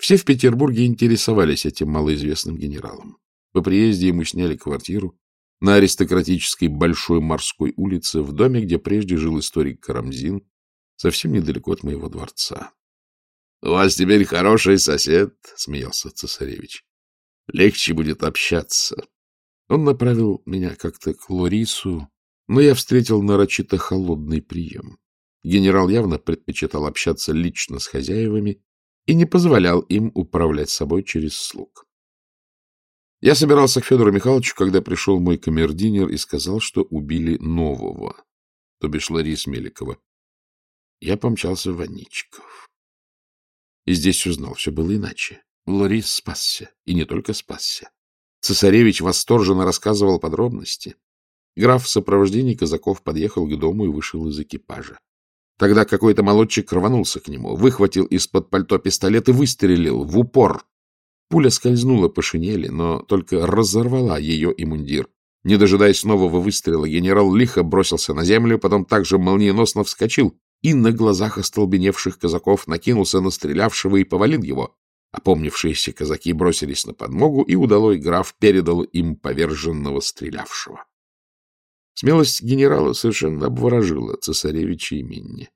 Все в Петербурге интересовались этим малоизвестным генералом. По приезде ему сняли квартиру на аристократической Большой морской улице, в доме, где прежде жил историк Карамзин, совсем недалеко от моего дворца. — У вас теперь хороший сосед, — смеялся цесаревич. — Легче будет общаться. Он направил меня как-то к Лорису, но я встретил нарочито холодный прием. Генерал явно предпочитал общаться лично с хозяевами и не позволял им управлять собой через слуг. Я собирался к Федору Михайловичу, когда пришел мой камердинер и сказал, что убили нового, то бишь Ларис Меликова. Я помчался в Аничков. И здесь узнал, все было иначе. Ларис спасся, и не только спасся. Цесаревич восторженно рассказывал подробности. Граф в сопровождении казаков подъехал к дому и вышел из экипажа. Тогда какой-то молодчик рванулся к нему, выхватил из-под пальто пистолет и выстрелил в упор. Пуля скользнула по шинели, но только разорвала ее и мундир. Не дожидаясь нового выстрела, генерал лихо бросился на землю, потом также молниеносно вскочил и на глазах остолбеневших казаков накинулся на стрелявшего и повалил его. Опомнившиеся казаки бросились на подмогу, и удалой граф передал им поверженного стрелявшего. Смелость генерала совершенно обворожила цесаревича и Минни.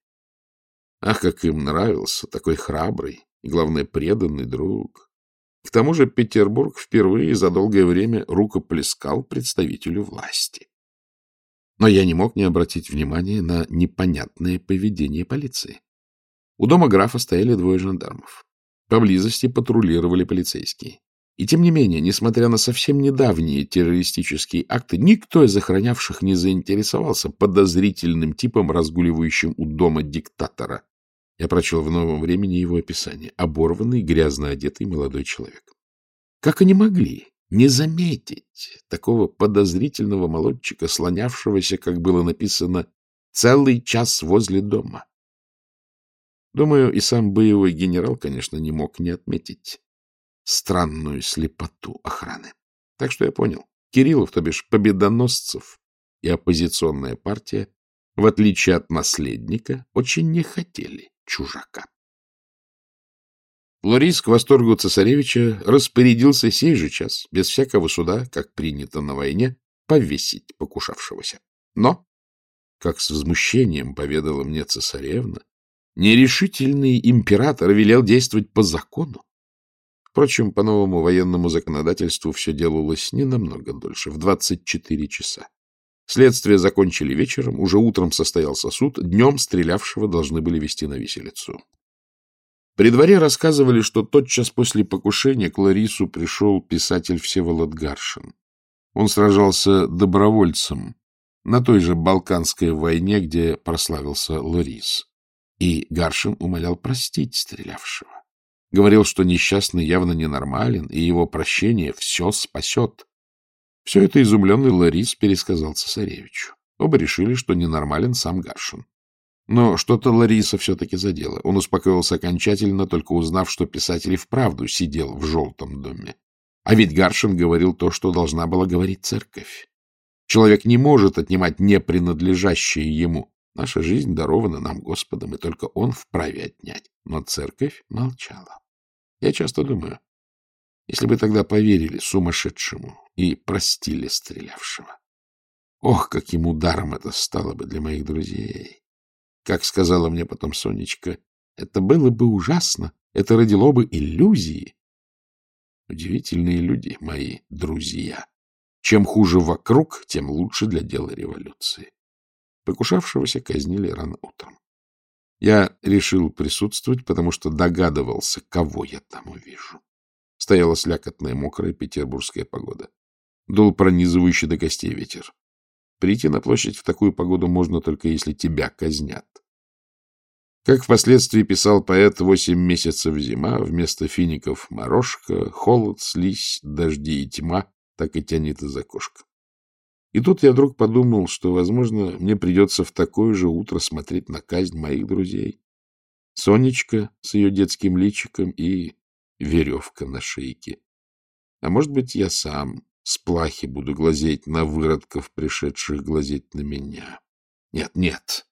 Ах, как им нравился такой храбрый и, главное, преданный друг. К тому же Петербург впервые за долгое время рукоплескал представителю власти. Но я не мог не обратить внимания на непонятное поведение полиции. У дома графа стояли двое жандармов. Поблизости патрулировали полицейские. И тем не менее, несмотря на совсем недавние террористические акты, никто из охранявших не заинтересовался подозрительным типом, разгуливающим у дома диктатора. Я прочел в новом времени его описание. Оборванный, грязно одетый молодой человек. Как они могли не заметить такого подозрительного молодчика, слонявшегося, как было написано, целый час возле дома? Думаю, и сам боевой генерал, конечно, не мог не отметить странную слепоту охраны. Так что я понял. Кириллов, то бишь победоносцев и оппозиционная партия, в отличие от наследника, очень не хотели чужака. Лорис к восторгу цесаревича распорядился сей же час, без всякого суда, как принято на войне, повесить покушавшегося. Но, как с возмущением поведала мне цесаревна, нерешительный император велел действовать по закону. Впрочем, по новому военному законодательству все делалось не намного дольше, в 24 часа. Следствие закончили вечером, уже утром состоялся суд, днем стрелявшего должны были вести на виселицу. При дворе рассказывали, что тотчас после покушения к Ларису пришел писатель Всеволод Гаршин. Он сражался добровольцем на той же Балканской войне, где прославился Ларис. И Гаршин умолял простить стрелявшего. Говорил, что несчастный явно ненормален, и его прощение все спасет. Все это изумленный Ларис пересказал цесаревичу. Оба решили, что ненормален сам Гаршин. Но что-то Лариса все-таки задело. Он успокоился окончательно, только узнав, что писатель и вправду сидел в желтом доме. А ведь Гаршин говорил то, что должна была говорить церковь. Человек не может отнимать не принадлежащее ему. Наша жизнь дарована нам Господом, и только Он вправе отнять. Но церковь молчала. Я часто думаю, если бы тогда поверили сумасшедшему и простили стрелявшего. Ох, каким ударом это стало бы для моих друзей! Как сказала мне потом Сонечка, это было бы ужасно, это родило бы иллюзии. Удивительные люди, мои друзья. Чем хуже вокруг, тем лучше для дела революции. Покушавшегося казнили рано утром. Я решил присутствовать, потому что догадывался, кого я там увижу. Стояла слякотная, мокрая петербургская погода. Дул пронизывающий до костей ветер. Прийти на площадь в такую погоду можно только если тебя казнят. Как впоследствии писал поэт, восемь месяцев зима, вместо фиников морожка, холод, слизь, дожди и тьма, так и тянет из окошка. И тут я вдруг подумал, что, возможно, мне придется в такое же утро смотреть на казнь моих друзей. Сонечка с ее детским личиком и веревка на шейке. А может быть, я сам с плахи буду глазеть на выродков, пришедших глазеть на меня. Нет, нет.